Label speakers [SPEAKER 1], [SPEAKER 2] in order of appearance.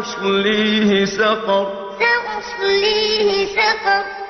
[SPEAKER 1] سأصليه سقر.
[SPEAKER 2] سأصليه سقر.